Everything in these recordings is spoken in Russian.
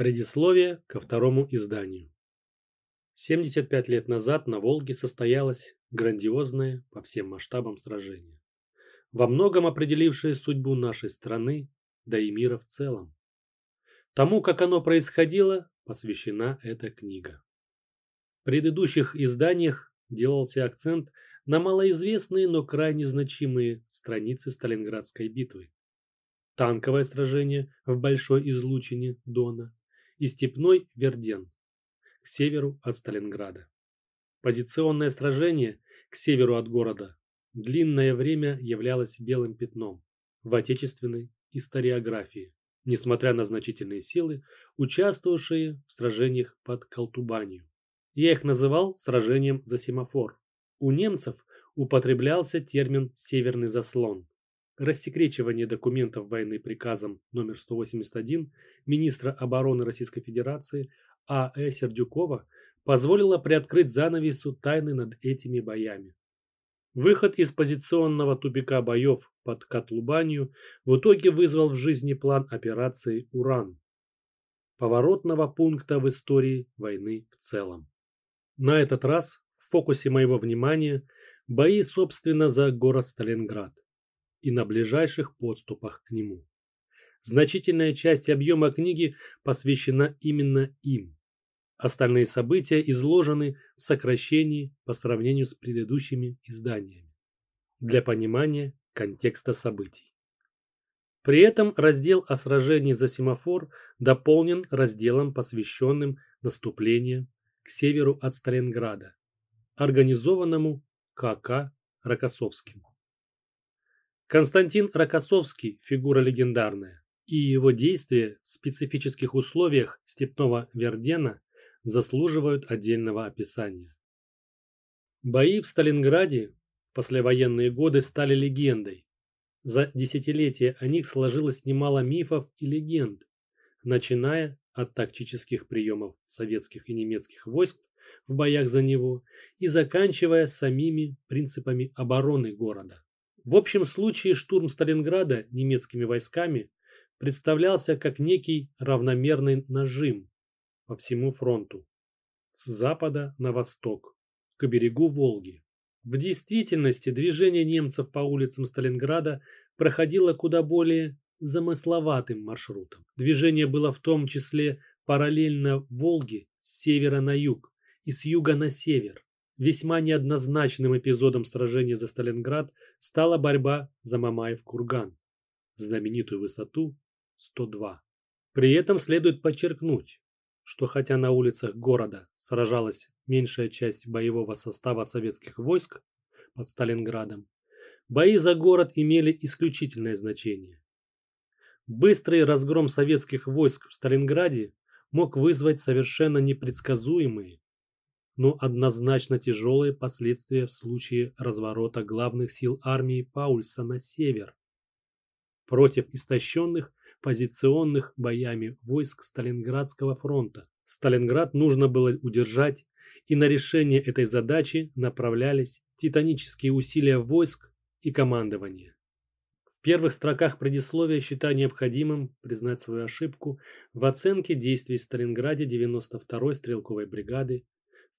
Предисловие ко второму изданию. 75 лет назад на Волге состоялось грандиозное по всем масштабам сражение, во многом определившее судьбу нашей страны, да и мира в целом. Тому, как оно происходило, посвящена эта книга. В предыдущих изданиях делался акцент на малоизвестные, но крайне значимые страницы Сталинградской битвы. Танковое сражение в Большой излучине Дона и степной Верден к северу от Сталинграда. Позиционное сражение к северу от города длинное время являлось белым пятном в отечественной историографии, несмотря на значительные силы, участвовавшие в сражениях под Колтубанью. Я их называл сражением за семафор. У немцев употреблялся термин «северный заслон», рассекречивание документов войны приказом номер 181 министра обороны Российской Федерации А.Э. Сердюкова позволило приоткрыть занавесу тайны над этими боями. Выход из позиционного тупика боев под Котлубанью в итоге вызвал в жизни план операции «Уран» поворотного пункта в истории войны в целом. На этот раз в фокусе моего внимания бои, собственно, за город Сталинград и на ближайших подступах к нему. Значительная часть объема книги посвящена именно им. Остальные события изложены в сокращении по сравнению с предыдущими изданиями. Для понимания контекста событий. При этом раздел о сражении за семафор дополнен разделом, посвященным наступлению к северу от Сталинграда, организованному КК Рокоссовским. Константин Рокоссовский – фигура легендарная, и его действия в специфических условиях степного Вердена заслуживают отдельного описания. Бои в Сталинграде в послевоенные годы стали легендой. За десятилетия о них сложилось немало мифов и легенд, начиная от тактических приемов советских и немецких войск в боях за него и заканчивая самими принципами обороны города. В общем случае штурм Сталинграда немецкими войсками представлялся как некий равномерный нажим по всему фронту с запада на восток к берегу Волги. В действительности движение немцев по улицам Сталинграда проходило куда более замысловатым маршрутом. Движение было в том числе параллельно Волге с севера на юг и с юга на север. Весьма неоднозначным эпизодом сражения за Сталинград стала борьба за Мамаев-Курган, знаменитую высоту 102. При этом следует подчеркнуть, что хотя на улицах города сражалась меньшая часть боевого состава советских войск под Сталинградом, бои за город имели исключительное значение. Быстрый разгром советских войск в Сталинграде мог вызвать совершенно непредсказуемые но однозначно тяжелые последствия в случае разворота главных сил армии Паульса на север против истощенных позиционных боями войск Сталинградского фронта. Сталинград нужно было удержать, и на решение этой задачи направлялись титанические усилия войск и командования. В первых строках предисловия считаю необходимым признать свою ошибку в оценке действий в Сталинграде 92-й стрелковой бригады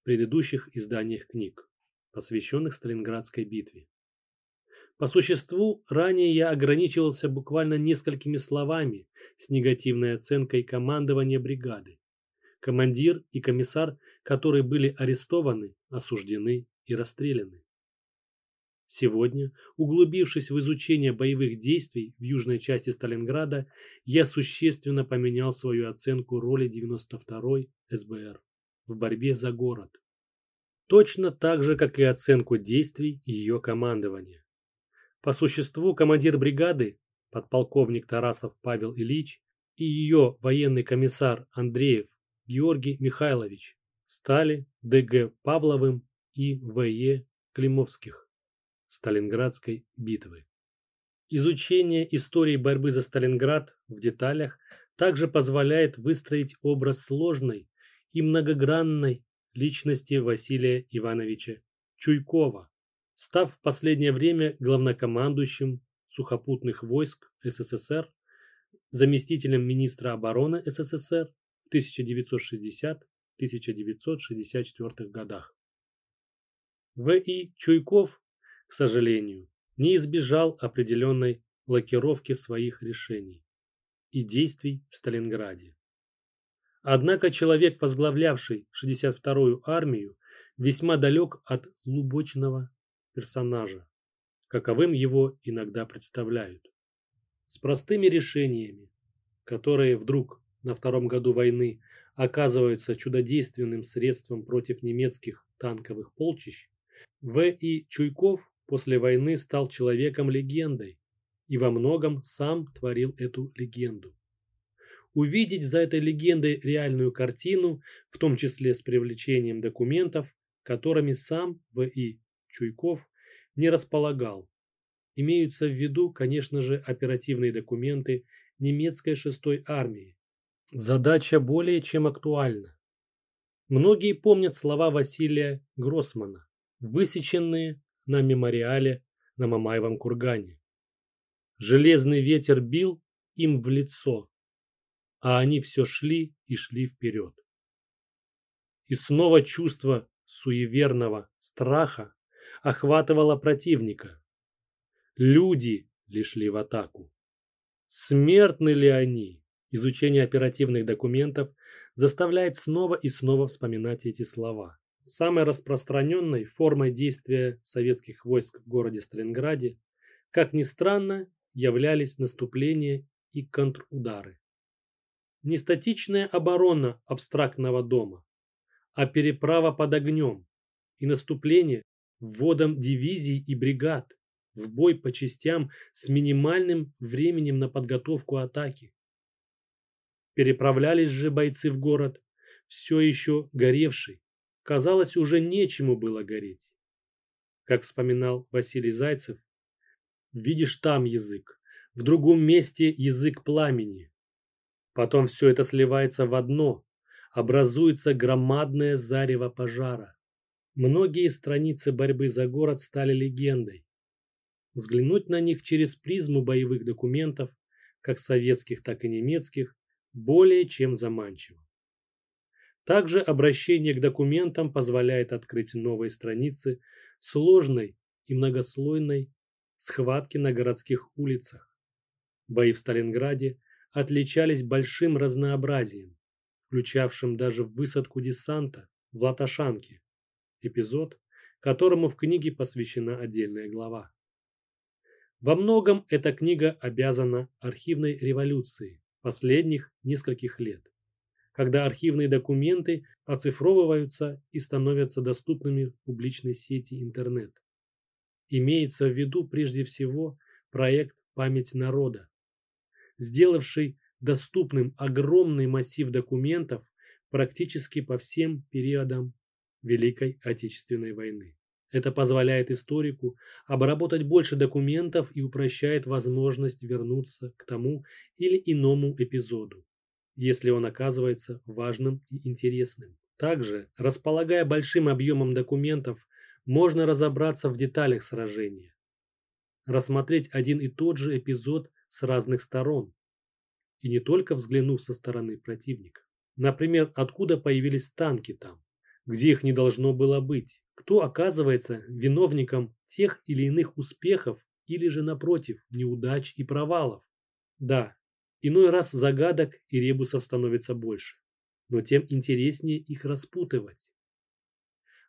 предыдущих изданиях книг, посвященных Сталинградской битве. По существу, ранее я ограничивался буквально несколькими словами с негативной оценкой командования бригады. Командир и комиссар, которые были арестованы, осуждены и расстреляны. Сегодня, углубившись в изучение боевых действий в южной части Сталинграда, я существенно поменял свою оценку роли 92-й СБР в борьбе за город. Точно так же, как и оценку действий ее командования. По существу командир бригады, подполковник Тарасов Павел Ильич и ее военный комиссар Андреев Георгий Михайлович стали ДГ Павловым и В.Е. Климовских Сталинградской битвы. Изучение истории борьбы за Сталинград в деталях также позволяет выстроить образ сложной и многогранной личности Василия Ивановича Чуйкова, став в последнее время главнокомандующим сухопутных войск СССР, заместителем министра обороны СССР в 1960-1964 годах. В.И. Чуйков, к сожалению, не избежал определенной лакировки своих решений и действий в Сталинграде. Однако человек, возглавлявший 62-ю армию, весьма далек от лубочного персонажа, каковым его иногда представляют. С простыми решениями, которые вдруг на втором году войны оказываются чудодейственным средством против немецких танковых полчищ, В. И. Чуйков после войны стал человеком-легендой и во многом сам творил эту легенду. Увидеть за этой легендой реальную картину, в том числе с привлечением документов, которыми сам В.И. Чуйков не располагал. Имеются в виду, конечно же, оперативные документы немецкой 6-й армии. Задача более чем актуальна. Многие помнят слова Василия Гроссмана, высеченные на мемориале на Мамаевом кургане. Железный ветер бил им в лицо, а они все шли и шли вперед. И снова чувство суеверного страха охватывало противника. Люди ли шли в атаку? Смертны ли они? Изучение оперативных документов заставляет снова и снова вспоминать эти слова. Самой распространенной формой действия советских войск в городе Сталинграде, как ни странно, являлись наступления и контрудары. Не статичная оборона абстрактного дома, а переправа под огнем и наступление вводом дивизий и бригад в бой по частям с минимальным временем на подготовку атаки. Переправлялись же бойцы в город, все еще горевший, казалось, уже нечему было гореть. Как вспоминал Василий Зайцев, видишь там язык, в другом месте язык пламени. Потом все это сливается в одно, образуется громадное зарево пожара. Многие страницы борьбы за город стали легендой. Взглянуть на них через призму боевых документов, как советских, так и немецких, более чем заманчиво. Также обращение к документам позволяет открыть новые страницы сложной и многослойной схватки на городских улицах. Бои в Сталинграде отличались большим разнообразием, включавшим даже высадку десанта в Латашанке, эпизод, которому в книге посвящена отдельная глава. Во многом эта книга обязана архивной революции последних нескольких лет когда архивные документы оцифровываются и становятся доступными в публичной сети интернет. Имеется в виду прежде всего проект «Память народа», сделавший доступным огромный массив документов практически по всем периодам Великой Отечественной войны. Это позволяет историку обработать больше документов и упрощает возможность вернуться к тому или иному эпизоду если он оказывается важным и интересным. Также, располагая большим объемом документов, можно разобраться в деталях сражения, рассмотреть один и тот же эпизод с разных сторон, и не только взглянув со стороны противника. Например, откуда появились танки там, где их не должно было быть, кто оказывается виновником тех или иных успехов или же напротив неудач и провалов. Да, Иной раз загадок и ребусов становится больше, но тем интереснее их распутывать.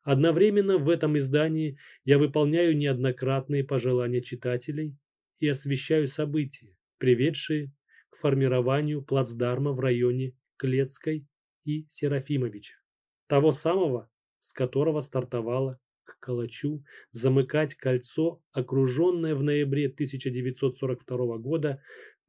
Одновременно в этом издании я выполняю неоднократные пожелания читателей и освещаю события, приведшие к формированию плацдарма в районе Клецкой и Серафимовича, того самого, с которого стартовала к Калачу замыкать кольцо, окруженное в ноябре 1942 года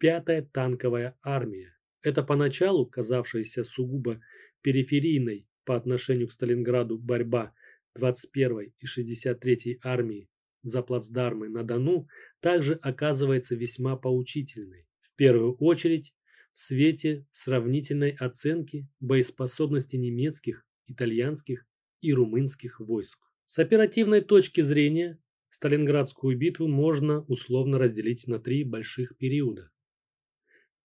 Пятая танковая армия. Это поначалу казавшаяся сугубо периферийной по отношению к Сталинграду борьба 21 и 63 армии за плацдармы на Дону также оказывается весьма поучительной. В первую очередь в свете сравнительной оценки боеспособности немецких, итальянских и румынских войск. С оперативной точки зрения Сталинградскую битву можно условно разделить на три больших периода.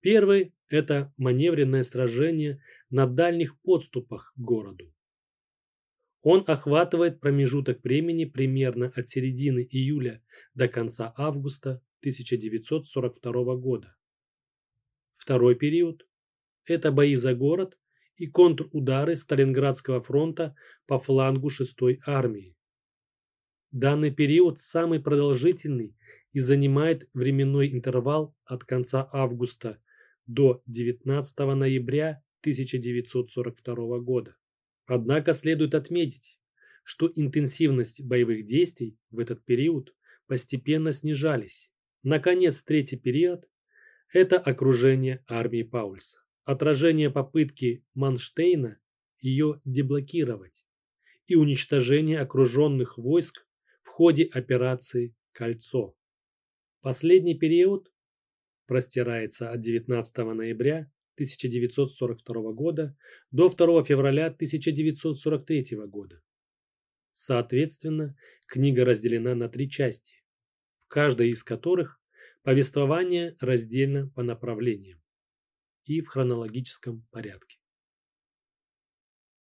Первый – это маневренное сражение на дальних подступах к городу. Он охватывает промежуток времени примерно от середины июля до конца августа 1942 года. Второй период – это бои за город и контрудары Сталинградского фронта по флангу 6-й армии. Данный период самый продолжительный и занимает временной интервал от конца августа до 19 ноября 1942 года. Однако следует отметить, что интенсивность боевых действий в этот период постепенно снижались. Наконец, третий период – это окружение армии Паульса, отражение попытки Манштейна ее деблокировать и уничтожение окруженных войск в ходе операции «Кольцо». Последний период простирается от 19 ноября 1942 года до 2 февраля 1943 года. Соответственно, книга разделена на три части, в каждой из которых повествование раздельно по направлениям и в хронологическом порядке.